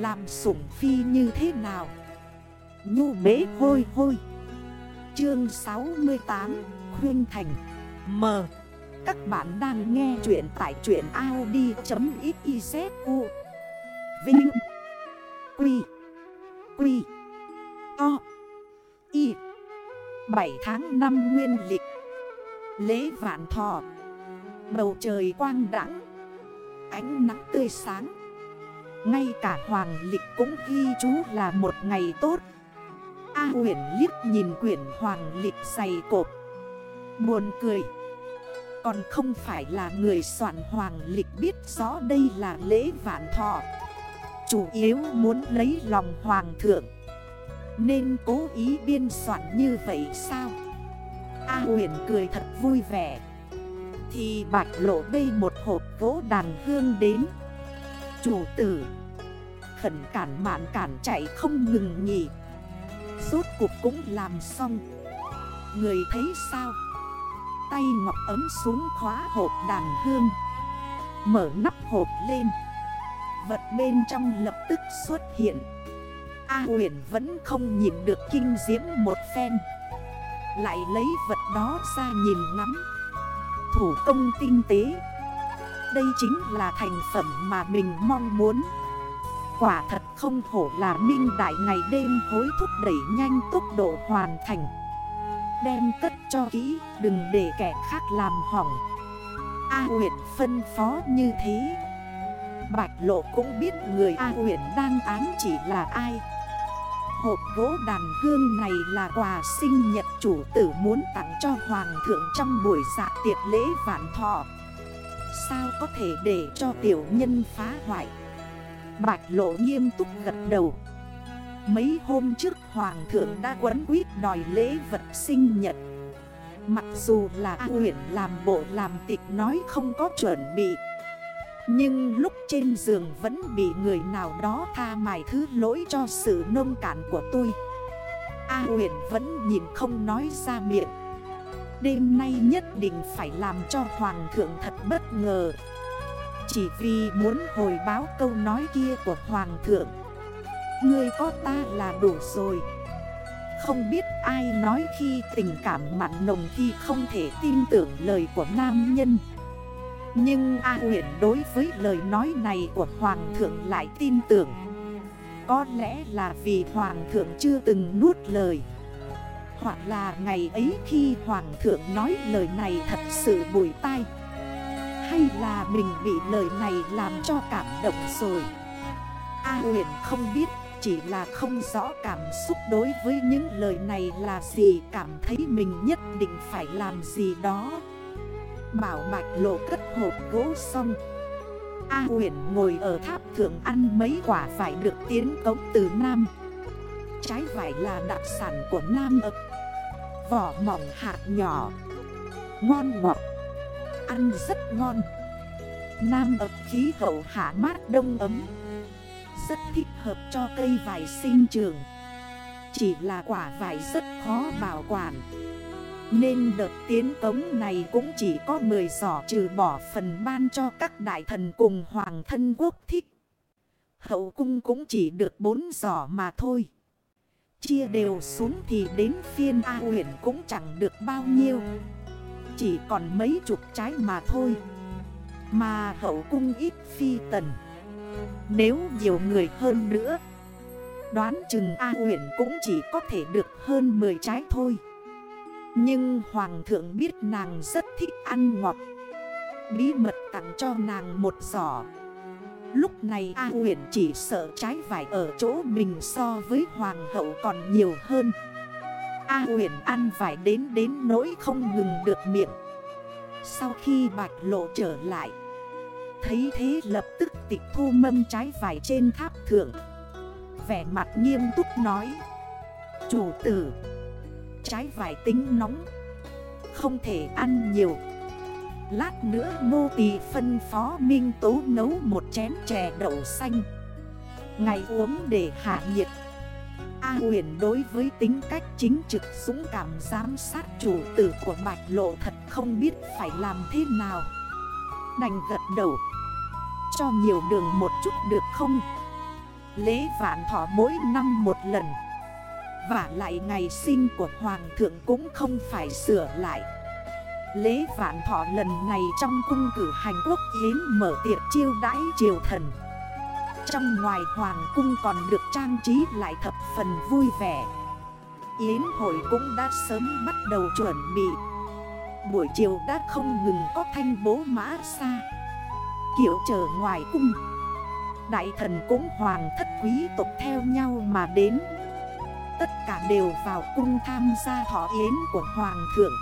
Làm sủng phi như thế nào? Nhu bế hôi hôi. Chương 68 Khuyên Thành. M. Các bạn đang nghe chuyện tại chuyện Audi.xyzu Vinh. Quy. Quy. To Y 7 tháng 5 nguyên lịch. Lễ vạn thọ. Bầu trời quang đẳng Ánh nắng tươi sáng. Ngay cả hoàng lịch cũng ghi chú là một ngày tốt. A huyển liếc nhìn quyển hoàng lịch dày cột Buồn cười. Còn không phải là người soạn hoàng lịch biết rõ đây là lễ vạn thọ. Chủ yếu muốn lấy lòng hoàng thượng. Nên cố ý biên soạn như vậy sao? A huyển cười thật vui vẻ. Thì bạch lộ bê một hộp gỗ đàn hương đến. Chủ tử. Khẩn cản mạn cản chạy không ngừng nghỉ. Rốt cuộc cũng làm xong. Người thấy sao? Tay ngọc ấm xuống khóa hộp đàn hương. Mở nắp hộp lên. Vật bên trong lập tức xuất hiện. A huyền vẫn không nhìn được kinh diễm một phen. Lại lấy vật đó ra nhìn ngắm. Thủ công tinh tế. Đây chính là thành phẩm mà mình mong muốn. Quả thật không hổ là minh đại ngày đêm hối thúc đẩy nhanh tốc độ hoàn thành. Đem cất cho kỹ, đừng để kẻ khác làm hỏng. A huyện phân phó như thế. Bạch lộ cũng biết người A huyện đang ám chỉ là ai. Hộp gỗ đàn hương này là quà sinh nhật chủ tử muốn tặng cho hoàng thượng trong buổi dạ tiệc lễ vạn thọ. Sao có thể để cho tiểu nhân phá hoại? Bạch lộ nghiêm túc gật đầu. Mấy hôm trước hoàng thượng đã quấn quýt đòi lễ vật sinh nhật. Mặc dù là A huyện làm bộ làm tịch nói không có chuẩn bị. Nhưng lúc trên giường vẫn bị người nào đó tha mài thứ lỗi cho sự nông cạn của tôi. A huyện vẫn nhìn không nói ra miệng. Đêm nay nhất định phải làm cho hoàng thượng thật bất ngờ. Chỉ vì muốn hồi báo câu nói kia của Hoàng thượng. Ngươi có ta là đủ rồi. Không biết ai nói khi tình cảm mặn nồng thì không thể tin tưởng lời của nam nhân. Nhưng A huyện đối với lời nói này của Hoàng thượng lại tin tưởng. Có lẽ là vì Hoàng thượng chưa từng nuốt lời. Hoặc là ngày ấy khi Hoàng thượng nói lời này thật sự bùi tai. Hay là mình bị lời này làm cho cảm động rồi. A huyền không biết, Chỉ là không rõ cảm xúc đối với những lời này là gì, Cảm thấy mình nhất định phải làm gì đó. Bảo bạch lộ cất hộp gỗ xong. A huyền ngồi ở tháp thượng ăn mấy quả vải được tiến cống từ Nam. Trái vải là đặc sản của Nam ập Vỏ mỏng hạt nhỏ. Ngon ngọt. Ăn rất ngon. Nam ập khí hậu hạ mát đông ấm. Rất thích hợp cho cây vải sinh trường Chỉ là quả vải rất khó bảo quản. Nên đợt tiến cống này cũng chỉ có 10 giỏ trừ bỏ phần ban cho các đại thần cùng hoàng thân quốc thích. Hậu cung cũng chỉ được 4 giỏ mà thôi. Chia đều xuống thì đến phiên A huyền cũng chẳng được bao nhiêu. Chỉ còn mấy chục trái mà thôi. Mà hậu cung ít phi tần. Nếu nhiều người hơn nữa, Đoán chừng A huyện cũng chỉ có thể được hơn 10 trái thôi. Nhưng Hoàng thượng biết nàng rất thích ăn ngọt. Bí mật tặng cho nàng một giỏ. Lúc này A huyện chỉ sợ trái vải ở chỗ mình so với Hoàng hậu còn nhiều hơn. A huyền ăn vải đến đến nỗi không ngừng được miệng. Sau khi bạch lộ trở lại, Thấy thế lập tức tịch thu mâm trái vải trên tháp thượng. Vẻ mặt nghiêm túc nói, Chủ tử, Trái vải tính nóng, Không thể ăn nhiều. Lát nữa nô tỳ phân phó Minh Tố nấu một chén chè đậu xanh. Ngày uống để hạ nhiệt. A huyền đối với tính cách chính trực, dũng cảm giám sát chủ tử của bạch lộ thật không biết phải làm thế nào. Đành gật đầu. Cho nhiều đường một chút được không? Lễ vạn thọ mỗi năm một lần. Và lại ngày sinh của Hoàng thượng cũng không phải sửa lại. Lễ vạn thọ lần này trong cung cử hành quốc yến mở tiệc chiêu đãi triều thần. Trong ngoài hoàng cung còn được trang trí lại thập phần vui vẻ. Yến hội cũng đã sớm bắt đầu chuẩn bị. Buổi chiều đã không ngừng có thanh bố mã xa. Kiểu chờ ngoài cung. Đại thần cũng hoàng thất quý tộc theo nhau mà đến. Tất cả đều vào cung tham gia thọ yến của hoàng thượng.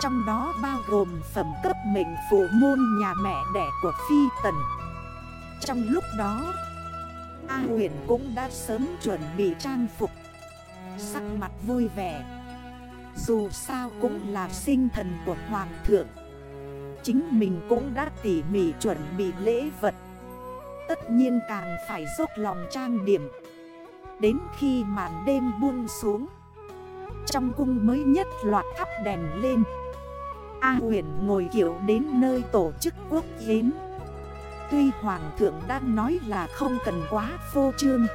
Trong đó bao gồm phẩm cấp mệnh phụ môn nhà mẹ đẻ của Phi Tần. Trong lúc đó, A huyền cũng đã sớm chuẩn bị trang phục, Sắc mặt vui vẻ. Dù sao cũng là sinh thần của Hoàng thượng. Chính mình cũng đã tỉ mỉ chuẩn bị lễ vật. Tất nhiên càng phải dốc lòng trang điểm. Đến khi màn đêm buông xuống, Trong cung mới nhất loạt thắp đèn lên. A huyền ngồi kiểu đến nơi tổ chức quốc yến. Tuy hoàng thượng đã nói là không cần quá phô trương,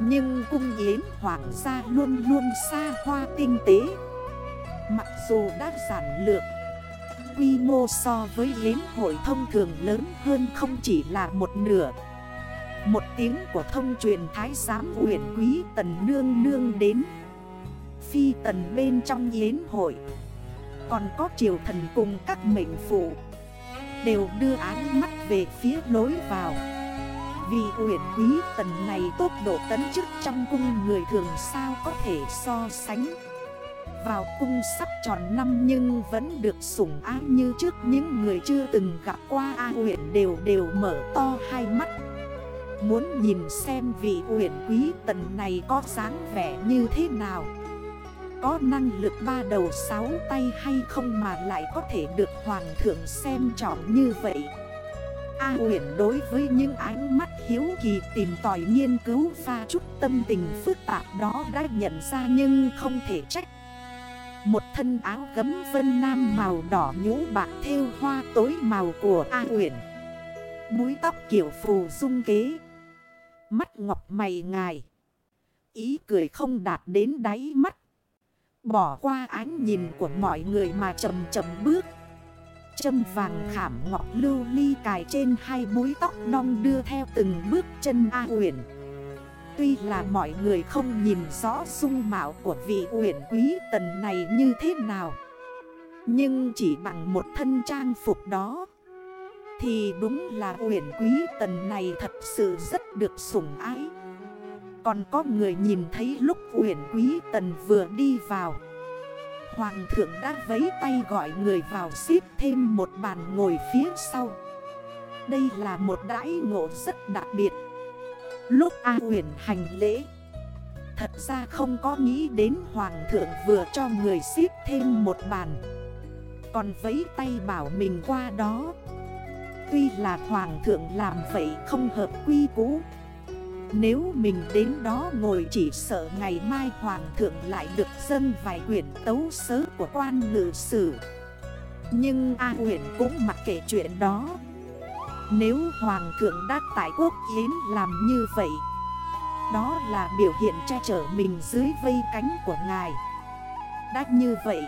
Nhưng cung yến hoàng gia luôn luôn xa hoa tinh tế. Mặc dù đã giản lược, Quy mô so với yến hội thông thường lớn hơn không chỉ là một nửa. Một tiếng của thông truyền thái giám huyện quý tần nương nương đến. Phi tần bên trong yến hội còn có triều thần cùng các mệnh phụ. Đều đưa ánh mắt về phía lối vào. Vì huyện quý tần này tốc độ tấn chức trong cung người thường sao có thể so sánh. Vào cung sắp tròn năm nhưng vẫn được sủng ái như trước những người chưa từng gặp qua. A huyện đều đều mở to hai mắt. Muốn nhìn xem vị huyện quý tần này có dáng vẻ như thế nào có năng lực ba đầu sáu tay hay không mà lại có thể được hoàng thượng xem trọng như vậy? A huyền đối với những ánh mắt hiếu kỳ tìm tòi nghiên cứu pha chút tâm tình phức tạp đó đã nhận ra nhưng không thể trách. Một thân áo gấm vân nam màu đỏ nhũ bạc theo hoa tối màu của A huyền. Búi tóc kiểu phù dung kế. Mắt ngọc mày ngài. Ý cười không đạt đến đáy mắt Bỏ qua ánh nhìn của mọi người mà chầm chầm bước Châm vàng khảm ngọc lưu ly cài trên hai búi tóc đong đưa theo từng bước chân A uyển. Tuy là mọi người không nhìn rõ dung mạo của vị uyển quý tần này như thế nào, Nhưng chỉ bằng một thân trang phục đó, Thì đúng là uyển quý tần này thật sự rất được sủng ái còn có người nhìn thấy lúc Uyển Quý Tần vừa đi vào. Hoàng thượng đã vấy tay gọi người vào xếp thêm một bàn ngồi phía sau. Đây là một đãi ngộ rất đặc biệt. Lúc A huyền hành lễ, Thật ra không có nghĩ đến Hoàng thượng vừa cho người xếp thêm một bàn. Còn vấy tay bảo mình qua đó. Tuy là Hoàng thượng làm vậy không hợp quy cũ nếu mình đến đó ngồi chỉ sợ ngày mai hoàng thượng lại được dân vài quyển tấu sớ của quan ngự sử. Nhưng A huyền cũng mặc kệ chuyện đó. Nếu hoàng thượng đã tại quốc hiến làm như vậy, Đó là biểu hiện che chở mình dưới vây cánh của ngài. Đã như vậy,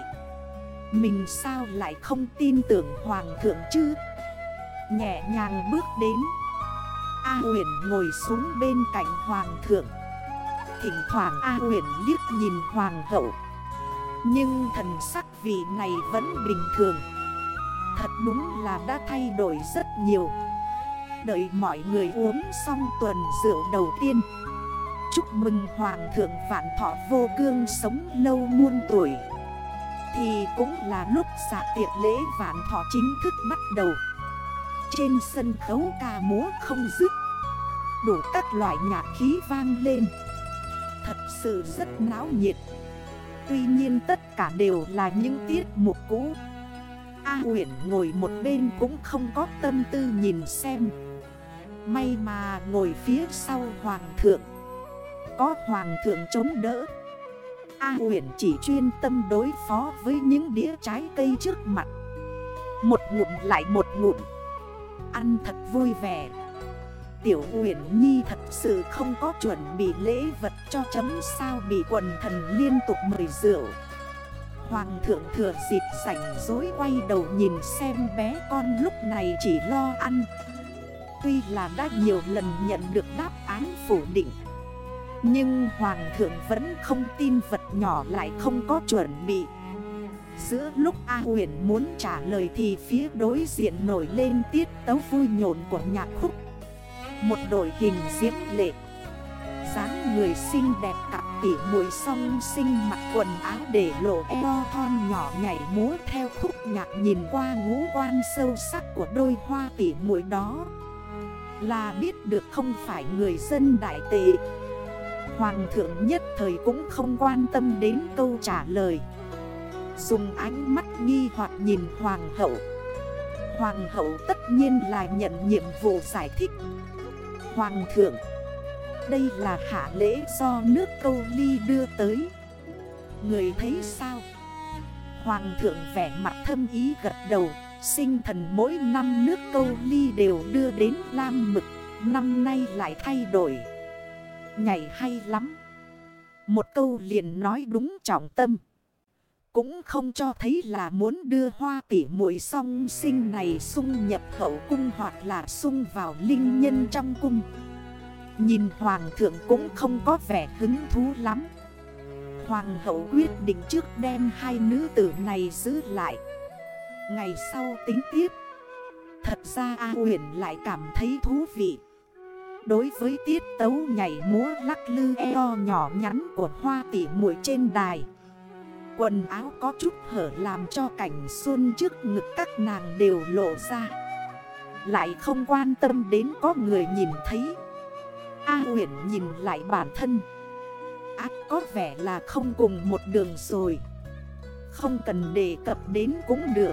Mình sao lại không tin tưởng hoàng thượng chứ? Nhẹ nhàng bước đến A huyền ngồi xuống bên cạnh hoàng thượng. Thỉnh thoảng A huyền liếc nhìn hoàng hậu. Nhưng thần sắc vị này vẫn bình thường. Thật đúng là đã thay đổi rất nhiều. Đợi mọi người uống xong tuần rượu đầu tiên. Chúc mừng Hoàng thượng vạn thọ vô cương sống lâu muôn tuổi. Thì cũng là lúc xạ tiệc lễ vạn thọ chính thức bắt đầu trên sân khấu ca múa không dứt. Đủ các loại nhạc khí vang lên. Thật sự rất náo nhiệt. Tuy nhiên tất cả đều là những tiết mục cũ. A uyển ngồi một bên cũng không có tâm tư nhìn xem. May mà ngồi phía sau Hoàng thượng. Có Hoàng thượng chống đỡ. A uyển chỉ chuyên tâm đối phó với những đĩa trái cây trước mặt. Một ngụm lại một ngụm. Ăn thật vui vẻ. Tiểu Uyển Nhi thật sự không có chuẩn bị lễ vật cho chấm sao bị quần thần liên tục mời rượu. Hoàng thượng thừa dịp sảnh dối quay đầu nhìn xem bé con lúc này chỉ lo ăn. Tuy là đã nhiều lần nhận được đáp án phủ định, Nhưng Hoàng thượng vẫn không tin vật nhỏ lại không có chuẩn bị. Giữa lúc A huyền muốn trả lời thì phía đối diện nổi lên tiết tấu vui nhộn của nhạc khúc. Một đội hình diễm lệ. Dáng người xinh đẹp cặp tỉ mũi song sinh mặc quần áo để lộ eo thon nhỏ nhảy múa theo khúc nhạc nhìn qua ngũ quan sâu sắc của đôi hoa tỉ mũi đó. Là biết được không phải người dân đại tệ. Hoàng thượng nhất thời cũng không quan tâm đến câu trả lời. Dùng ánh mắt nghi hoặc nhìn hoàng hậu. Hoàng hậu tất nhiên là nhận nhiệm vụ giải thích. Hoàng thượng, Đây là hạ lễ do nước câu ly đưa tới. Người thấy sao? Hoàng thượng vẻ mặt thâm ý gật đầu. Sinh thần mỗi năm nước câu ly đều đưa đến lam mực, Năm nay lại thay đổi. Nhảy hay lắm. Một câu liền nói đúng trọng tâm cũng không cho thấy là muốn đưa hoa tỉ muội song sinh này sung nhập hậu cung hoặc là sung vào linh nhân trong cung. Nhìn hoàng thượng cũng không có vẻ hứng thú lắm. Hoàng hậu quyết định trước đem hai nữ tử này giữ lại. Ngày sau tính tiếp. Thật ra A huyền lại cảm thấy thú vị. Đối với tiết tấu nhảy múa lắc lư eo nhỏ nhắn của hoa tỉ muội trên đài. Quần áo có chút hở làm cho cảnh xuân trước ngực các nàng đều lộ ra. Lại không quan tâm đến có người nhìn thấy. A huyển nhìn lại bản thân. Ác có vẻ là không cùng một đường rồi. Không cần đề cập đến cũng được.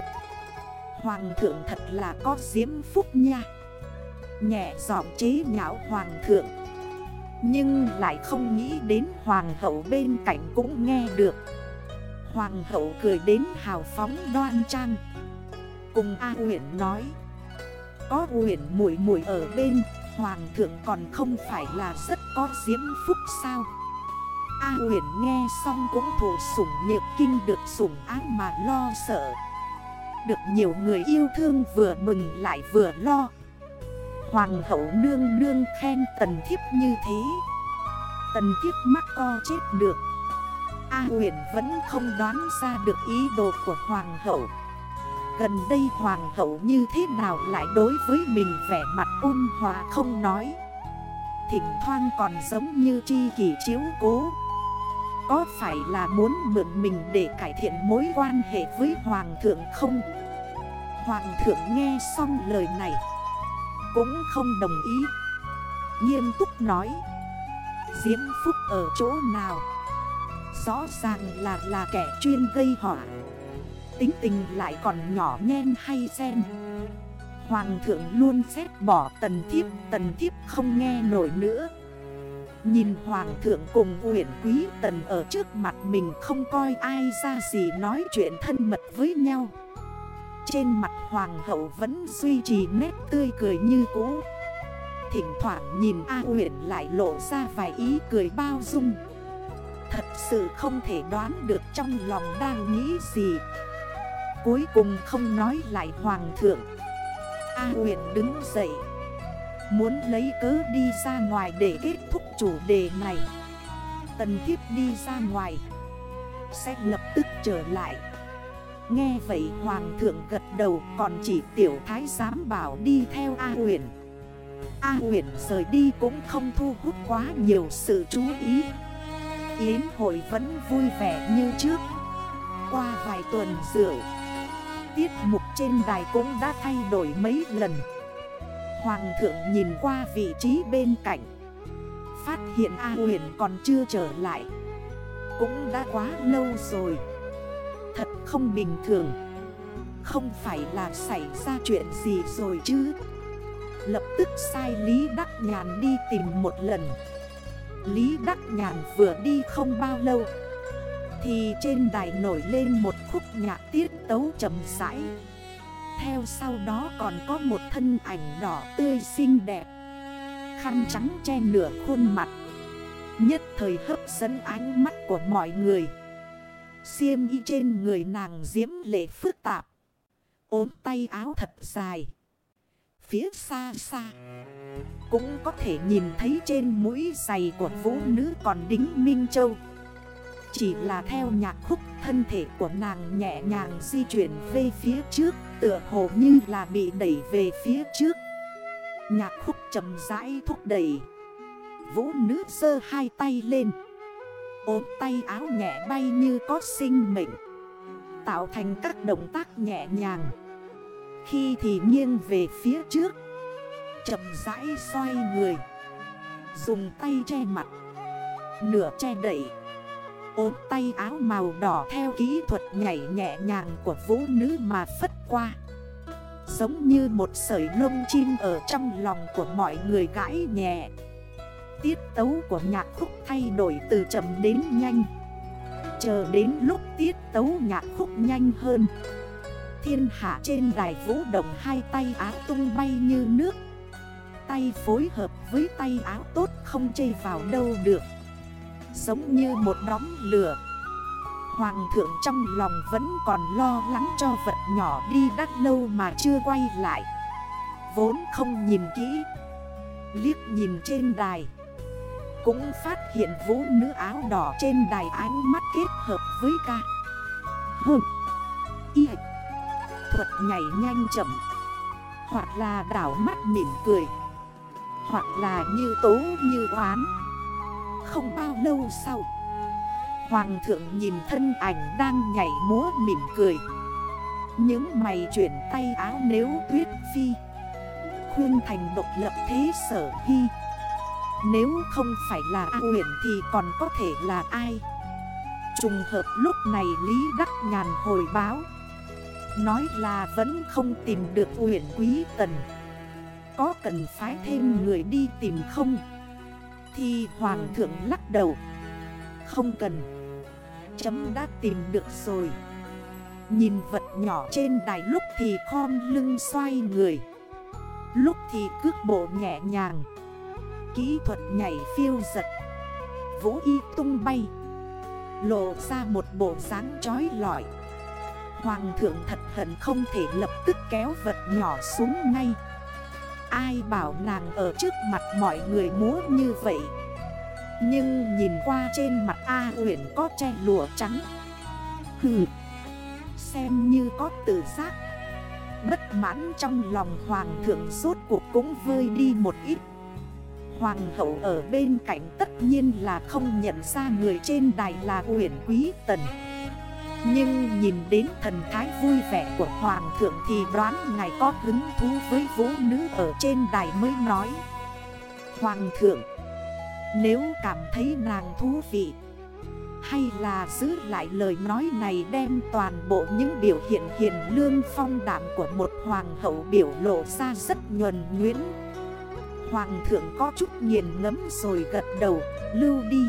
Hoàng thượng thật là có diễm phúc nha. Nhẹ giọng chế nhạo hoàng thượng. Nhưng lại không nghĩ đến hoàng hậu bên cạnh cũng nghe được. Hoàng hậu cười đến hào phóng đoan trang. Cùng A huyện nói, Có huyện mũi mũi ở bên, Hoàng thượng còn không phải là rất có diễm phúc sao? A huyện nghe xong cũng thủ sủng nhược kinh được sủng ác mà lo sợ. Được nhiều người yêu thương vừa mừng lại vừa lo. Hoàng hậu nương nương khen tần thiếp như thế. Tần thiếp mắc co chết được. A huyền vẫn không đoán ra được ý đồ của hoàng hậu Gần đây hoàng hậu như thế nào lại đối với mình vẻ mặt ôn hòa không nói Thỉnh thoang còn giống như chi kỷ chiếu cố Có phải là muốn mượn mình để cải thiện mối quan hệ với hoàng thượng không? Hoàng thượng nghe xong lời này Cũng không đồng ý Nghiêm túc nói, Diễm phúc ở chỗ nào? Rõ ràng là là kẻ chuyên gây họa. Tính tình lại còn nhỏ nhen hay sen Hoàng thượng luôn xét bỏ tần thiếp Tần thiếp không nghe nổi nữa. Nhìn hoàng thượng cùng huyện quý tần ở trước mặt mình Không coi ai ra gì nói chuyện thân mật với nhau. Trên mặt hoàng hậu vẫn duy trì nét tươi cười như cũ. Thỉnh thoảng nhìn A huyện lại lộ ra vài ý cười bao dung. Thật sự không thể đoán được trong lòng đang nghĩ gì. Cuối cùng không nói lại hoàng thượng. A huyền đứng dậy. Muốn lấy cớ đi ra ngoài để kết thúc chủ đề này. Tần thiếp đi ra ngoài. Sẽ lập tức trở lại. Nghe vậy hoàng thượng gật đầu, còn chỉ tiểu thái giám bảo đi theo A huyền. A huyền rời đi cũng không thu hút quá nhiều sự chú ý. Yến hội vẫn vui vẻ như trước. Qua vài tuần rượu Tiết mục trên đài cũng đã thay đổi mấy lần. Hoàng thượng nhìn qua vị trí bên cạnh, Phát hiện A huyền còn chưa trở lại. Cũng đã quá lâu rồi. Thật không bình thường. Không phải là xảy ra chuyện gì rồi chứ? Lập tức sai Lý Đắc Nhàn đi tìm một lần. Lý Đắc Nhàn vừa đi không bao lâu, Thì trên đài nổi lên một khúc nhạc tiết tấu chậm rãi. Theo sau đó còn có một thân ảnh đỏ tươi xinh đẹp, khăn trắng che nửa khuôn mặt, Nhất thời hấp dẫn ánh mắt của mọi người. Xiêm y trên người nàng diễm lệ phức tạp, ốm tay áo thật dài. Phía xa xa. Cũng có thể nhìn thấy trên mũi giày của vũ nữ còn đính Minh Châu. Chỉ là theo nhạc khúc, thân thể của nàng nhẹ nhàng di chuyển về phía trước, Tựa hồ như là bị đẩy về phía trước. Nhạc khúc chầm rãi thúc đẩy. Vũ nữ sơ hai tay lên. Ốm tay áo nhẹ bay như có sinh mệnh, Tạo thành các động tác nhẹ nhàng. Khi thì nghiêng về phía trước. Chậm rãi xoay người. Dùng tay che mặt. Nửa che đẩy ốm tay áo màu đỏ theo kỹ thuật nhảy nhẹ nhàng của vũ nữ mà phất qua. Giống như một sợi lông chim ở trong lòng của mọi người gãi nhẹ. Tiết tấu của nhạc khúc thay đổi từ chậm đến nhanh. Chờ đến lúc tiết tấu nhạc khúc nhanh hơn Thiên hạ trên đài vũ động hai tay áo tung bay như nước. Tay phối hợp với tay áo tốt không chê vào đâu được. Giống như một đóm lửa. Hoàng thượng trong lòng vẫn còn lo lắng cho vật nhỏ đi đắt lâu mà chưa quay lại. Vốn không nhìn kỹ. Liếc nhìn trên đài. Cũng phát hiện vũ nữ áo đỏ trên đài ánh mắt kết hợp với ca. Hừm. Y Thuật nhảy nhanh chậm. Hoặc là đảo mắt mỉm cười. Hoặc là như tố như oán. Không bao lâu sau, Hoàng thượng nhìn thân ảnh đang nhảy múa mỉm cười. Những mày chuyển tay áo nếu tuyết phi. Khuyên thành độc lập thế sở hy. Nếu không phải là A Nguyễn thì còn có thể là ai? Trùng hợp lúc này Lý Đắc Nhàn hồi báo. Nói là vẫn không tìm được huyện quý tần. Có cần phái thêm người đi tìm không? Thì Hoàng thượng lắc đầu. Không cần. Chấm đã tìm được rồi. Nhìn vật nhỏ trên đài lúc thì khom lưng xoay người. Lúc thì cước bộ nhẹ nhàng. Kỹ thuật nhảy phiêu giật. Vũ y tung bay. Lộ ra một bộ dáng trói lọi. Hoàng thượng thật hận không thể lập tức kéo vật nhỏ xuống ngay. Ai bảo nàng ở trước mặt mọi người múa như vậy? Nhưng nhìn qua trên mặt A huyển có che lụa trắng. Hừ, Xem như có tự giác. Bất mãn trong lòng hoàng thượng rốt cuộc cũng vơi đi một ít. Hoàng hậu ở bên cạnh tất nhiên là không nhận ra người trên đài là huyển quý tần. Nhưng nhìn đến thần thái vui vẻ của Hoàng thượng thì đoán ngài có hứng thú với vũ nữ ở trên đài mới nói. Hoàng thượng Nếu cảm thấy nàng thú vị Hay là giữ lại lời nói này đem toàn bộ những biểu hiện hiền lương phong đảm của một hoàng hậu biểu lộ ra rất nhuần nhuyễn. Hoàng thượng có chút nghiền ngấm rồi gật đầu, lưu đi.